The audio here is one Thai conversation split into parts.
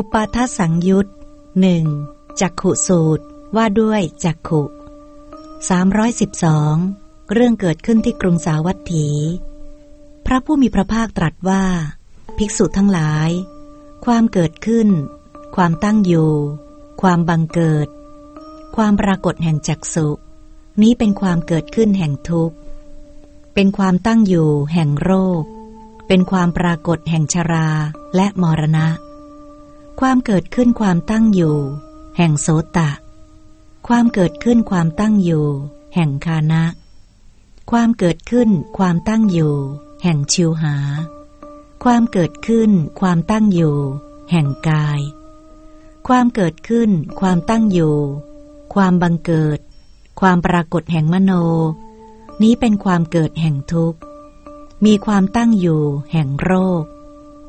อุปาทสังยุตหนึ่งจักขุสูตรว่าด้วยจักขุ312 เรื่องเกิดขึ้นที่กรุงสาวัตถี พระผู้มีพระภาคตรัสว่า ภิกษุทั้งหลาย ความเกิดขึ้น ความตั้งอยู่ ความบังเกิด ความปรากฏแห่งจักสุนี้เป็นความเกิดขึ้นแห่งทุกข์ เป็นความตั้งอยู่แห่งโรค เป็นความปรากฏแห่งชราและมรณะ ความเกิดขึ้นความตั้งอยู่ แห่งโสตะ ความเกิดขึ้นความตั้งอยู่ แห่งคานะ ความเกิดขึ้นความตั้งอยู่ แห่งชิวหา ความเกิดขึ้นความตั้งอยู่ แห่งกาย ความเกิดขึ้นความตั้งอยู่ ความบังเกิด ความปรากฏแห่งมโน นี้เป็นความเกิดแห่งทุกข์ มีความตั้งอยู่ แห่งโรค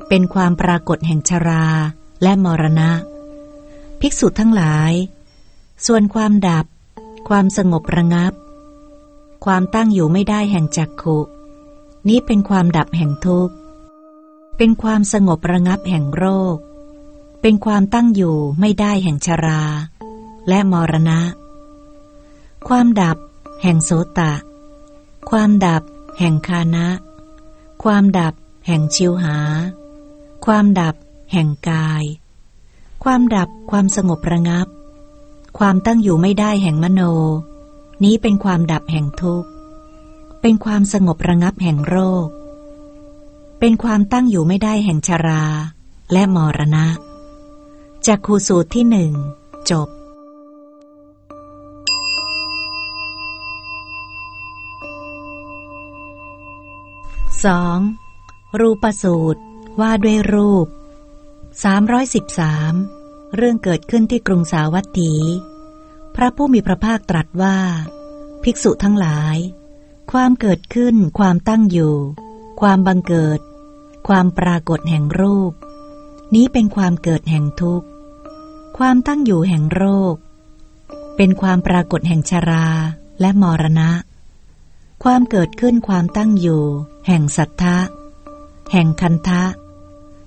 เป็นความปรากฏแห่งชรา และมรณะ ภิกษุทั้งหลาย ส่วนความดับ ความสงบระงับ ความตั้งอยู่ไม่ได้แห่งจักขุ นี้เป็นความดับแห่งทุกข์ เป็นความสงบระงับแห่งโรค เป็นความตั้งอยู่ไม่ได้แห่งชรา และมรณะ ความดับ แห่งโสตะ ความดับ แห่งคานะ ความดับ แห่งชิวหา ความดับ แห่งกาย ความดับความสงบระงับ ความตั้งอยู่ไม่ได้แห่งมโน นี้เป็นความดับแห่งทุกข์ เป็นความสงบระงับแห่งโรค เป็นความตั้งอยู่ไม่ได้แห่งชรา และมรณะ จากคูสูตรที่หนึ่งจบ 2. รูปสูตรว่าด้วยรูป 313 เรื่องเกิดขึ้นที่กรุงสาวัตถี พระผู้มีพระภาคตรัสว่า ภิกษุทั้งหลาย ความเกิดขึ้น ความตั้งอยู่ ความบังเกิด ความปรากฏแห่งรูป นี้เป็นความเกิดแห่งทุกข์ ความตั้งอยู่แห่งโรค เป็นความปรากฏแห่งชราและมรณะ ความเกิดขึ้นความตั้งอยู่ แห่งสัทธะ แห่งคันทะ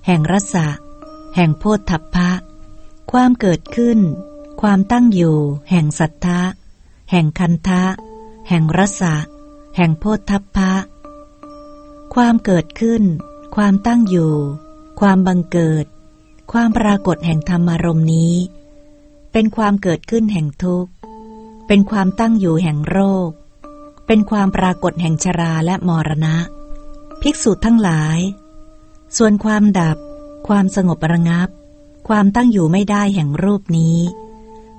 แห่งรสะ แห่งโพธัพพะ ความเกิดขึ้น ความตั้งอยู่ แห่งสัทธะ แห่งคันทะ แห่งรสะ แห่งโพธัพพะ ความเกิดขึ้น ความตั้งอยู่ ความบังเกิด ความปรากฏแห่งธรรมารมณ์นี้ เป็นความเกิดขึ้นแห่งทุกข์ เป็นความตั้งอยู่แห่งโรค เป็นความปรากฏแห่งชราและมรณะ ภิกษุทั้งหลาย ส่วนความดับ ความสงบระงับ ความตั้งอยู่ไม่ได้แห่งรูปนี้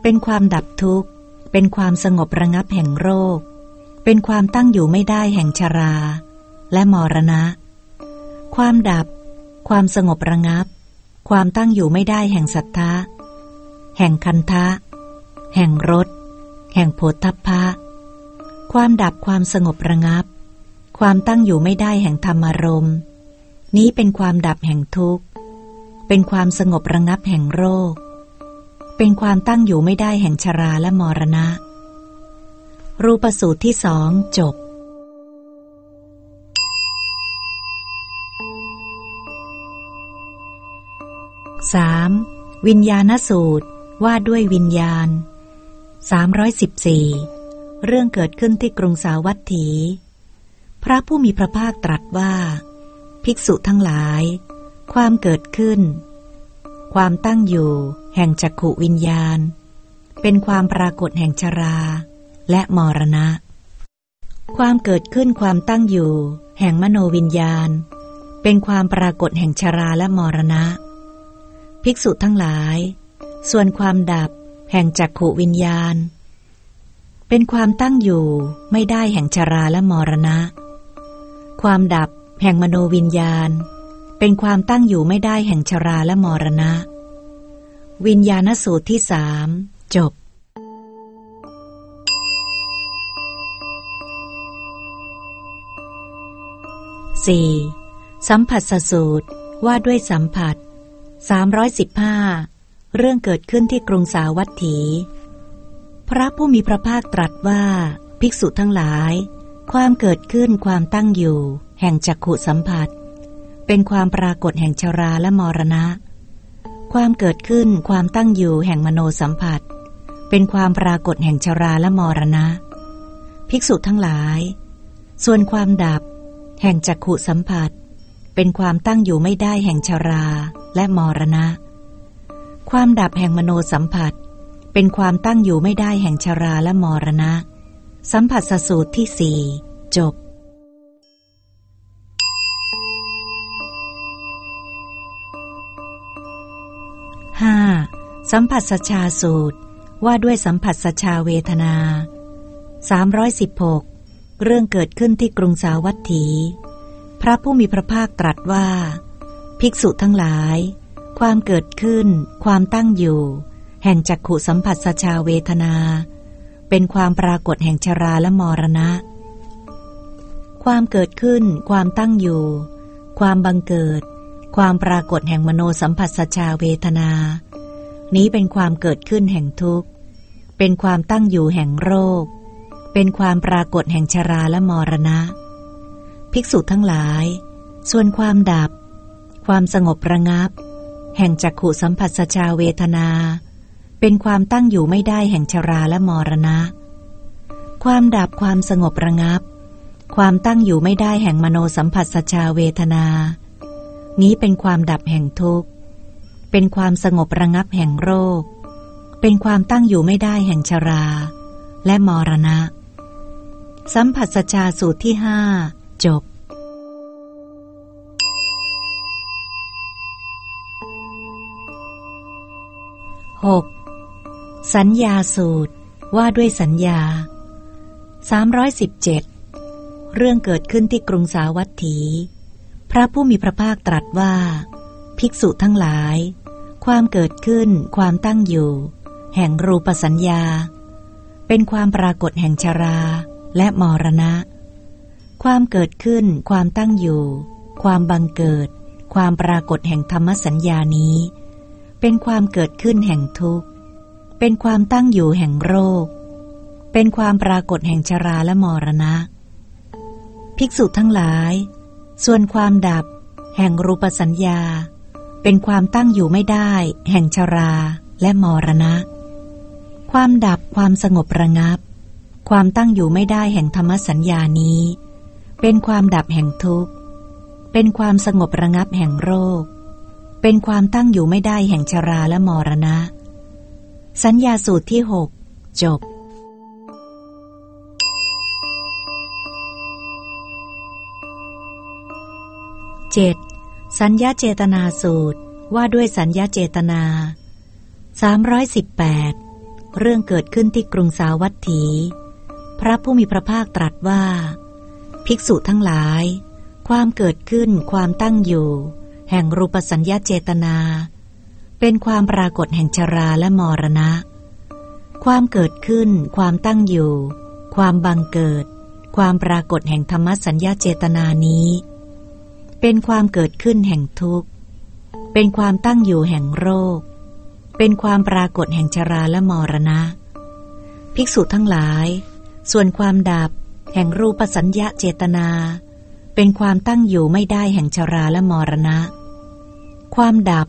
เป็นความดับทุกข์ เป็นความสงบระงับแห่งโรค เป็นความตั้งอยู่ไม่ได้แห่งชรา และมรณะ ความดับ ความสงบระงับ ความตั้งอยู่ไม่ได้แห่งสัทธะ แห่งคันทะ แห่งรส แห่งโพธพพะความดับความสงบระงับ ความตั้งอยู่ไม่ได้แห่งธรรมารมณ์นี้เป็นความดับแห่งทุกข์ เป็นความสงบระงับแห่งโรค เป็นความตั้งอยู่ไม่ได้แห่งชราและมรณะ รูปสูตรที่สองจบ 3. วิญญาณสูตรว่าด้วยวิญญาณ 314 เรื่องเกิดขึ้นที่กรุงสาวัตถี พระผู้มีพระภาคตรัสว่า ภิกษุทั้งหลาย ความเกิดขึ้น ความตั้งอยู่ แห่งจักขุวิญญาณ เป็นความปรากฏแห่งชรา และมรณะ ความเกิดขึ้นความตั้งอยู่ แห่งมโนวิญญาณ เป็นความปรากฏแห่งชราและมรณะ ภิกษุทั้งหลาย ส่วนความดับ แห่งจักขุวิญญาณ เป็นความตั้งอยู่ไม่ได้แห่งชราและมรณะ ความดับแห่งมโนวิญญาณ เป็นความตั้งอยู่ไม่ได้แห่งชราและมรณะ วิญญาณสูตรที่สามจบ 4. สัมผัสสสูตรว่าด้วยสัมผัส 315 เรื่องเกิดขึ้นที่กรุงสาวัตถี พระผู้มีพระภาคตรัสว่า ภิกษุทั้งหลาย ความเกิดขึ้นความตั้งอยู่ แห่งจักขุสัมผัส เป็นความปรากฏแห่งชราและมรณะ ความเกิดขึ้นความตั้งอยู่แห่งมโนสัมผัส เป็นความปรากฏแห่งชราและมรณะ ภิกษุทั้งหลาย ส่วนความดับ แห่งจักขุสัมผัส เป็นความตั้งอยู่ไม่ได้แห่งชราและมรณะ ความดับแห่งมโนสัมผัส เป็นความตั้งอยู่ไม่ได้แห่งชราและมรณะ สัมผัสสสูตรที่สี่จบ สัมผัสสชาสูตรว่าด้วยสัมผัสสชาเวทนา 316 เรื่องเกิดขึ้นที่กรุงสาวัตถี พระผู้มีพระภาคตรัสว่า ภิกษุทั้งหลาย ความเกิดขึ้น ความตั้งอยู่ แห่งจักขุสัมผัสสชาเวทนา เป็นความปรากฏแห่งชราและมรณะ ความเกิดขึ้น ความตั้งอยู่ ความบังเกิด ความปรากฏแห่งมโนสัมผัสสชาเวทนา นี้เป็นความเกิดขึ้นแห่งทุกข์ เป็นความตั้งอยู่แห่งโรค เป็นความปรากฏแห่งชราและมรณะ ภิกษุทั้งหลาย ส่วนความดับ ความสงบระงับ แห่งจักขุสัมผัสสชาเวทนา เป็นความตั้งอยู่ไม่ได้แห่งชราและมรณะ ความดับความสงบระงับ ความตั้งอยู่ไม่ได้แห่งมโนสัมผัสสชาเวทนา นี้เป็นความดับแห่งทุกข์ เป็นความสงบระงับแห่งโรค เป็นความตั้งอยู่ไม่ได้แห่งชรา และมรณะ สัมผัสชาสูตรที่ห้าจบ 6. สัญญาสูตรว่าด้วยสัญญา 317 เรื่องเกิดขึ้นที่กรุงสาวัตถี พระผู้มีพระภาคตรัสว่า ภิกษุทั้งหลาย ความเกิดขึ้น ความตั้งอยู่ แห่งรูปสัญญา เป็นความปรากฏแห่งชราและมรณะ ความเกิดขึ้น ความตั้งอยู่ ความบังเกิด ความปรากฏแห่งธรรมสัญญานี้ เป็นความเกิดขึ้นแห่งทุกข์ เป็นความตั้งอยู่แห่งโรค เป็นความปรากฏแห่งชราและมรณะ ภิกษุทั้งหลาย ส่วนความดับ แห่งรูปสัญญา เป็นความตั้งอยู่ไม่ได้ แห่งชราและมรณะ ความดับความสงบระงับ ความตั้งอยู่ไม่ได้แห่งธรรมสัญญานี้ เป็นความดับแห่งทุกข์ เป็นความสงบระงับแห่งโรค เป็นความตั้งอยู่ไม่ได้แห่งชราและมรณะ สัญญาสูตรที่หกจบ 7. สัญญาเจตนาสูตรว่าด้วยสัญญาเจตนา 318 เรื่องเกิดขึ้นที่กรุงสาวัตถี พระผู้มีพระภาคตรัสว่า ภิกษุทั้งหลาย ความเกิดขึ้นความตั้งอยู่ แห่งรูปสัญญาเจตนา เป็นความปรากฏแห่งชราและมรณะ ความเกิดขึ้น ความตั้งอยู่ ความบังเกิด ความปรากฏแห่งธรรมสัญญาเจตนานี้ เป็นความเกิดขึ้นแห่งทุกข์ เป็นความตั้งอยู่แห่งโรค เป็นความปรากฏแห่งชราและมรณะ ภิกษุทั้งหลาย ส่วนความดับ แห่งรูปสัญญาเจตนา เป็นความตั้งอยู่ไม่ได้แห่งชราและมรณะ ความดับ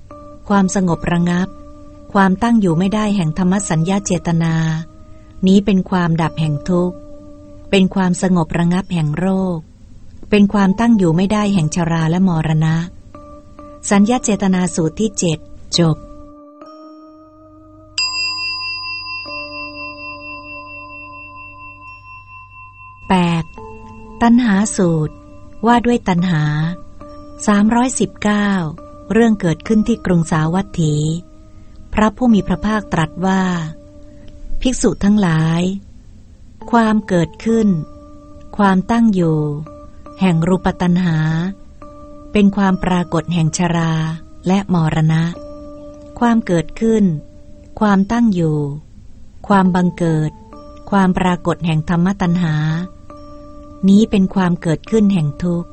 ความสงบระงับ ความตั้งอยู่ไม่ได้แห่งธรรมสัญญาเจตนา นี้เป็นความดับแห่งทุกข์ เป็นความสงบระงับแห่งโรค เป็นความตั้งอยู่ไม่ได้แห่งชราและมรณะ สัญญาเจตนาสูตรที่เจ็ดจบ 8. ตัณหาสูตร ว่าด้วยตัณหา 319 เรื่องเกิดขึ้นที่กรุงสาวัตถี พระผู้มีพระภาคตรัสว่า ภิกษุทั้งหลาย ความเกิดขึ้น ความตั้งอยู่ แห่งรูปตัณหา เป็นความปรากฏแห่งชราและมรณะ ความเกิดขึ้น ความตั้งอยู่ ความบังเกิด ความปรากฏแห่งธรรมตัณหา นี้เป็นความเกิดขึ้นแห่งทุกข์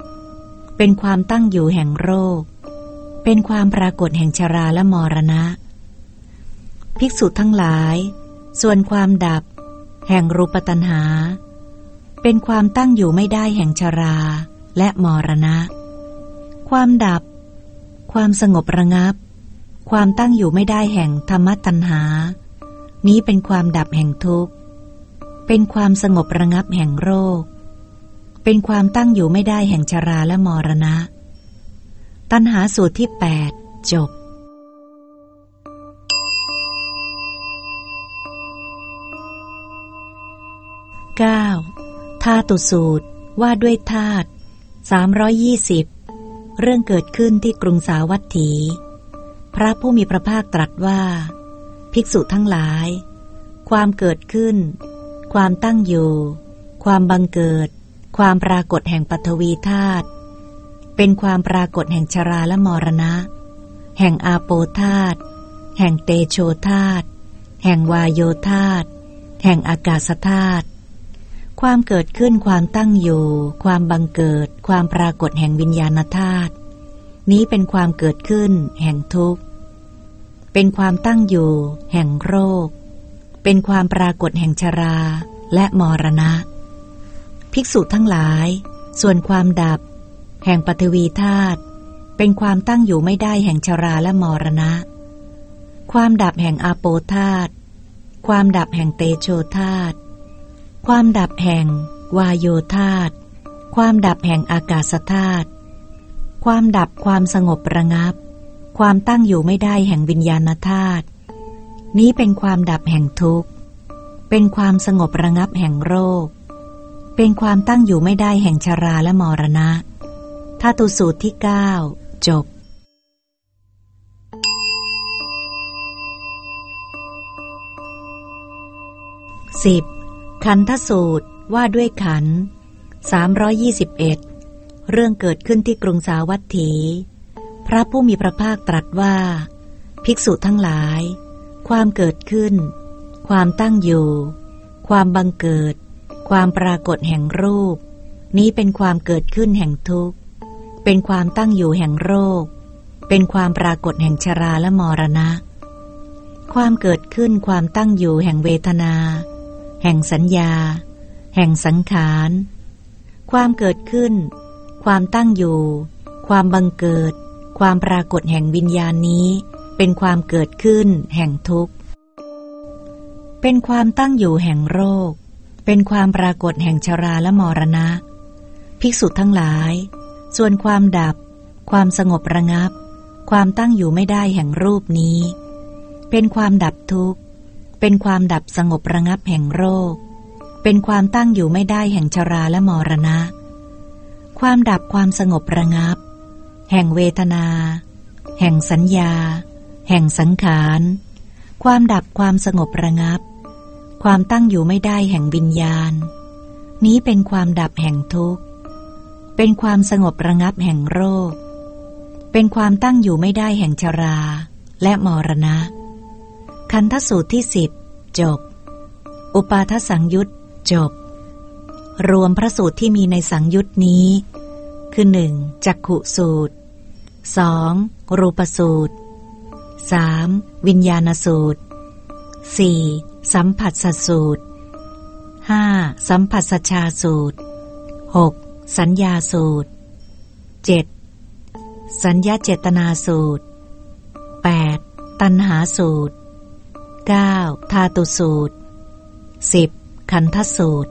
เป็นความตั้งอยู่แห่งโรค เป็นความปรากฏแห่งชราและมรณะ ภิกษุทั้งหลาย ส่วนความดับ แห่งรูปตัณหา เป็นความตั้งอยู่ไม่ได้แห่งชราและมรณะ ความดับ ความสงบระงับ ความตั้งอยู่ไม่ได้แห่งธรรมตัณหา นี้เป็นความดับแห่งทุกข์ เป็นความสงบระงับแห่งโรค เป็นความตั้งอยู่ไม่ได้แห่งชราและมรณะ ตัณหาสูตรที่ 8 จบ 9. ธาตุสูตรว่าด้วยธาตุ320 เรื่องเกิดขึ้นที่กรุงสาวัตถี พระผู้มีพระภาคตรัสว่า ภิกษุทั้งหลาย ความเกิดขึ้น ความตั้งอยู่ ความบังเกิด ความปรากฏแห่งปฐวีธาตุเป็นความปรากฏแห่งชราและมรณะ แห่งอาโปธาตุแห่งเตโชธาตุแห่งวายโยธาตุแห่งอากาศธาตุ ความเกิดขึ้นความตั้งอยู่ ความบังเกิด ความปรากฏแห่งวิญญาณธาตุนี้เป็นความเกิดขึ้น แห่งทุกข์ เป็นความตั้งอยู่ แห่งโรค เป็นความปรากฏแห่งชราและมรณะ ภิกษุทั้งหลาย ส่วนความดับ แห่งปฐวีธาตุเป็นความตั้งอยู่ไม่ได้แห่งชราและมรณะ ความดับแห่งอาโปธาตุความดับแห่งเตโชธาตุ ความดับแห่ง วายโยธาตความดับแห่งอากาศธาตุความดับความสงบระงับ ความตั้งอยู่ไม่ได้แห่งวิญญาณธาตุนี้เป็นความดับแห่งทุกข์ เป็นความสงบระงับแห่งโรค เป็นความตั้งอยู่ไม่ได้แห่งชราและมรณะธาตุสูตรที่เก้าจบสิบ ขันธสูตรว่าด้วยขัน321เรื่องเกิดขึ้นที่กรุงสาวัตถี พระผู้มีพระภาคตรัสว่า ภิกษุทั้งหลาย ความเกิดขึ้น ความตั้งอยู่ ความบังเกิด ความปรากฏแห่งรูป นี้เป็นความเกิดขึ้นแห่งทุกข์ เป็นความตั้งอยู่แห่งโรค เป็นความปรากฏแห่งชราและมรณะ ความเกิดขึ้นความตั้งอยู่แห่งเวทนา แห่งสัญญา แห่งสังขาร ความเกิดขึ้น ความตั้งอยู่ ความบังเกิด ความปรากฏแห่งวิญญาณนี้ เป็นความเกิดขึ้นแห่งทุกข์ เป็นความตั้งอยู่แห่งโรค เป็นความปรากฏแห่งชราและมรณะ ภิกษุทั้งหลาย ส่วนความดับ ความสงบระงับ ความตั้งอยู่ไม่ได้แห่งรูปนี้ เป็นความดับทุกข์ เป็นความดับสงบระงับแห่งโรค เป็นความตั้งอยู่ไม่ได้แห่งชราและมรณะ ความดับความสงบระงับ แห่งเวทนา แห่งสัญญา แห่งสังขาร ความดับความสงบระงับ ความตั้งอยู่ไม่ได้แห่งวิญญาณ นี้เป็นความดับแห่งทุกข์ เป็นความสงบระงับแห่งโรค เป็นความตั้งอยู่ไม่ได้แห่งชราและมรณะ คันทสูตรที่สิบจบ อุปาทสังยุตจบ รวมพระสูตรที่มีในสังยุตนี้ คือหนึ่งจักขุสูตรสองรูปสูตรสามวิญญาณสูตรสี่สัมผัสสสูตรห้าสัมผัสสชาสูตรหกสัญญาสูตรเจ็ดสัญญาเจตนาสูตรแปดตัณหาสูตร 9. ทาตุสูตร 10. ขันธสูตร